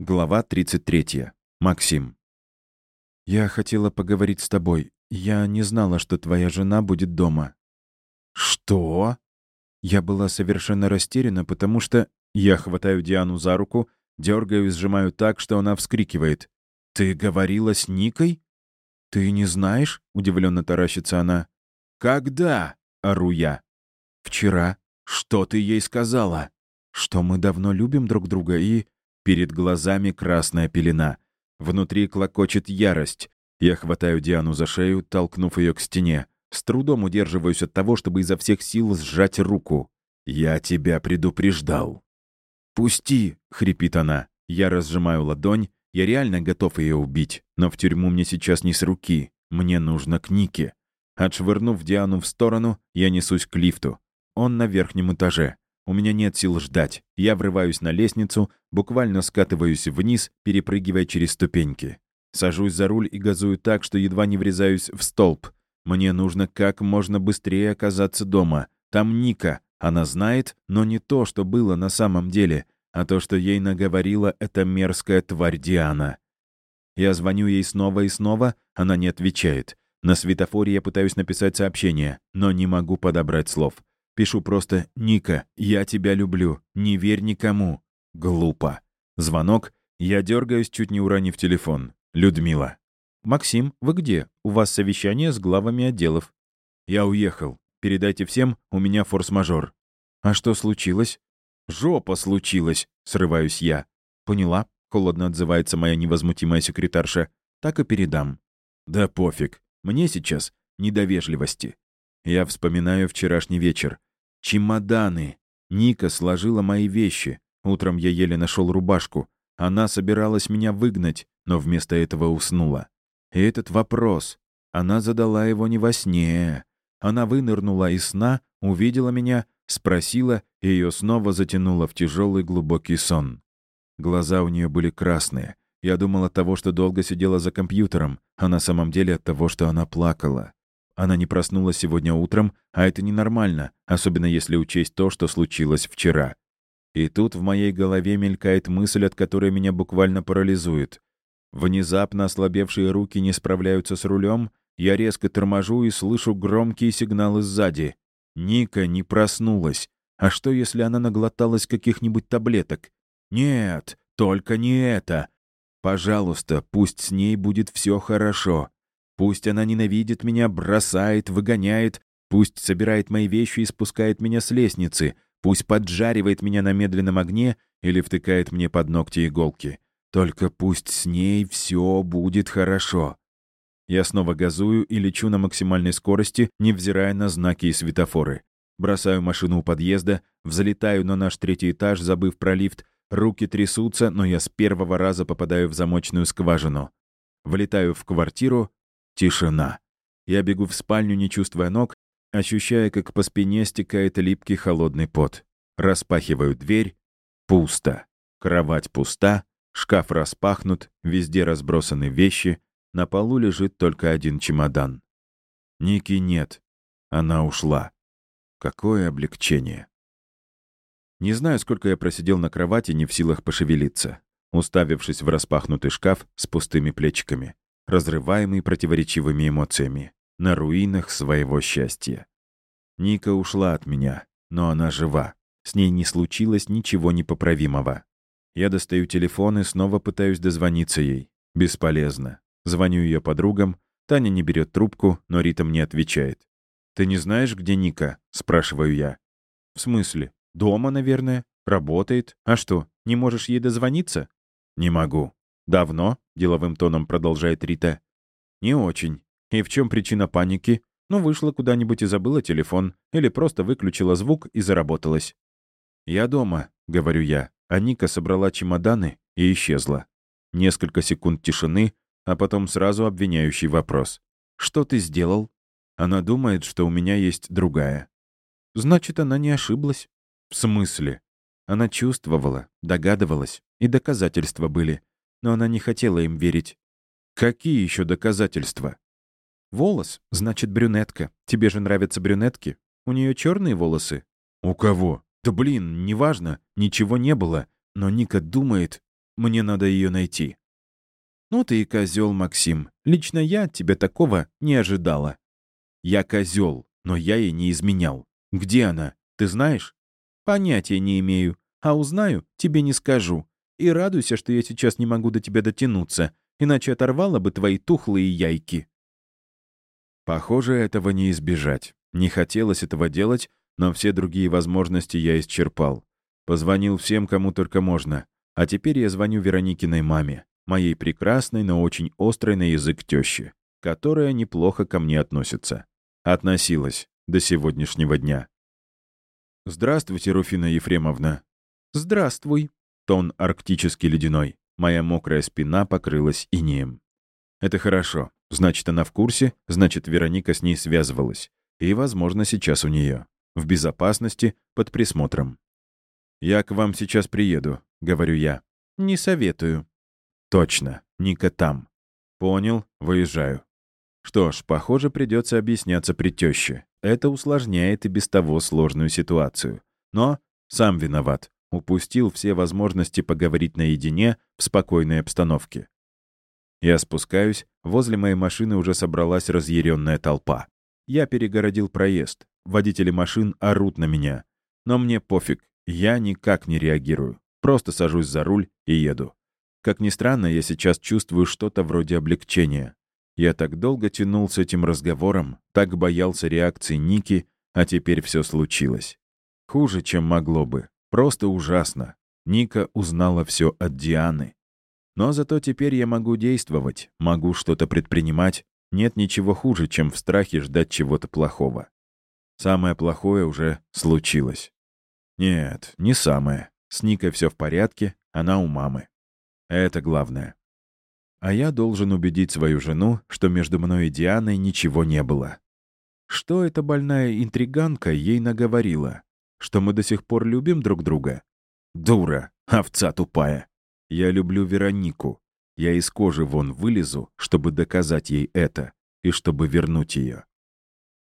Глава 33. Максим. «Я хотела поговорить с тобой. Я не знала, что твоя жена будет дома». «Что?» Я была совершенно растеряна, потому что... Я хватаю Диану за руку, дергаю и сжимаю так, что она вскрикивает. «Ты говорила с Никой?» «Ты не знаешь?» — удивленно таращится она. «Когда?» — ору я. «Вчера. Что ты ей сказала?» «Что мы давно любим друг друга и...» Перед глазами красная пелена. Внутри клокочет ярость. Я хватаю Диану за шею, толкнув ее к стене. С трудом удерживаюсь от того, чтобы изо всех сил сжать руку. «Я тебя предупреждал». «Пусти!» — хрипит она. Я разжимаю ладонь. Я реально готов ее убить. Но в тюрьму мне сейчас не с руки. Мне нужно к Нике. Отшвырнув Диану в сторону, я несусь к лифту. Он на верхнем этаже. У меня нет сил ждать. Я врываюсь на лестницу, буквально скатываюсь вниз, перепрыгивая через ступеньки. Сажусь за руль и газую так, что едва не врезаюсь в столб. Мне нужно как можно быстрее оказаться дома. Там Ника. Она знает, но не то, что было на самом деле, а то, что ей наговорила эта мерзкая тварь Диана. Я звоню ей снова и снова, она не отвечает. На светофоре я пытаюсь написать сообщение, но не могу подобрать слов. Пишу просто «Ника, я тебя люблю, не верь никому». Глупо. Звонок. Я дергаюсь, чуть не уронив телефон. Людмила. «Максим, вы где? У вас совещание с главами отделов». «Я уехал. Передайте всем, у меня форс-мажор». «А что случилось?» «Жопа случилась», — срываюсь я. «Поняла», — холодно отзывается моя невозмутимая секретарша. «Так и передам». «Да пофиг. Мне сейчас не до вежливости». Я вспоминаю вчерашний вечер. Чемоданы. Ника сложила мои вещи. Утром я еле нашел рубашку. Она собиралась меня выгнать, но вместо этого уснула. И этот вопрос. Она задала его не во сне. Она вынырнула из сна, увидела меня, спросила, и ее снова затянуло в тяжелый глубокий сон. Глаза у нее были красные. Я думал от того, что долго сидела за компьютером, а на самом деле от того, что она плакала. Она не проснулась сегодня утром, а это ненормально, особенно если учесть то, что случилось вчера. И тут в моей голове мелькает мысль, от которой меня буквально парализует. Внезапно ослабевшие руки не справляются с рулем, я резко торможу и слышу громкие сигналы сзади. Ника не проснулась. А что, если она наглоталась каких-нибудь таблеток? Нет, только не это. Пожалуйста, пусть с ней будет все хорошо. Пусть она ненавидит меня, бросает, выгоняет, пусть собирает мои вещи и спускает меня с лестницы, пусть поджаривает меня на медленном огне или втыкает мне под ногти иголки. Только пусть с ней все будет хорошо. Я снова газую и лечу на максимальной скорости, невзирая на знаки и светофоры. Бросаю машину у подъезда, взлетаю на наш третий этаж, забыв про лифт. Руки трясутся, но я с первого раза попадаю в замочную скважину. Влетаю в квартиру, Тишина. Я бегу в спальню, не чувствуя ног, ощущая, как по спине стекает липкий холодный пот. Распахиваю дверь. Пусто. Кровать пуста, шкаф распахнут, везде разбросаны вещи, на полу лежит только один чемодан. Ники нет. Она ушла. Какое облегчение. Не знаю, сколько я просидел на кровати, не в силах пошевелиться, уставившись в распахнутый шкаф с пустыми плечиками разрываемый противоречивыми эмоциями, на руинах своего счастья. Ника ушла от меня, но она жива. С ней не случилось ничего непоправимого. Я достаю телефон и снова пытаюсь дозвониться ей. Бесполезно. Звоню ее подругам. Таня не берет трубку, но Рита мне отвечает. «Ты не знаешь, где Ника?» — спрашиваю я. «В смысле? Дома, наверное. Работает. А что, не можешь ей дозвониться?» «Не могу. «Давно?» — деловым тоном продолжает Рита. «Не очень. И в чем причина паники? Ну, вышла куда-нибудь и забыла телефон. Или просто выключила звук и заработалась». «Я дома», — говорю я. А Ника собрала чемоданы и исчезла. Несколько секунд тишины, а потом сразу обвиняющий вопрос. «Что ты сделал?» Она думает, что у меня есть другая. Значит, она не ошиблась. В смысле? Она чувствовала, догадывалась, и доказательства были но она не хотела им верить. Какие еще доказательства? Волос, значит, брюнетка. Тебе же нравятся брюнетки? У нее черные волосы? У кого? Да блин, неважно, ничего не было. Но Ника думает... Мне надо ее найти». «Ну ты и козел, Максим. Лично я от тебя такого не ожидала». «Я козел, но я ей не изменял. Где она? Ты знаешь?» «Понятия не имею. А узнаю, тебе не скажу. И радуйся, что я сейчас не могу до тебя дотянуться, иначе оторвала бы твои тухлые яйки». Похоже, этого не избежать. Не хотелось этого делать, но все другие возможности я исчерпал. Позвонил всем, кому только можно. А теперь я звоню Вероникиной маме, моей прекрасной, но очень острой на язык тещи, которая неплохо ко мне относится. Относилась до сегодняшнего дня. «Здравствуйте, Руфина Ефремовна». «Здравствуй». Тон арктически ледяной. Моя мокрая спина покрылась инеем. «Это хорошо. Значит, она в курсе, значит, Вероника с ней связывалась. И, возможно, сейчас у нее. В безопасности, под присмотром. «Я к вам сейчас приеду», — говорю я. «Не советую». «Точно. Ника там». «Понял. Выезжаю». Что ж, похоже, придется объясняться при тёще. Это усложняет и без того сложную ситуацию. Но сам виноват. Упустил все возможности поговорить наедине в спокойной обстановке. Я спускаюсь, возле моей машины уже собралась разъяренная толпа. Я перегородил проезд. Водители машин орут на меня. Но мне пофиг, я никак не реагирую. Просто сажусь за руль и еду. Как ни странно, я сейчас чувствую что-то вроде облегчения. Я так долго тянул с этим разговором, так боялся реакции Ники, а теперь все случилось. Хуже, чем могло бы. Просто ужасно. Ника узнала все от Дианы. Но зато теперь я могу действовать, могу что-то предпринимать. Нет ничего хуже, чем в страхе ждать чего-то плохого. Самое плохое уже случилось. Нет, не самое. С Никой все в порядке, она у мамы. Это главное. А я должен убедить свою жену, что между мной и Дианой ничего не было. Что эта больная интриганка ей наговорила? Что мы до сих пор любим друг друга? Дура, овца тупая. Я люблю Веронику. Я из кожи вон вылезу, чтобы доказать ей это и чтобы вернуть ее.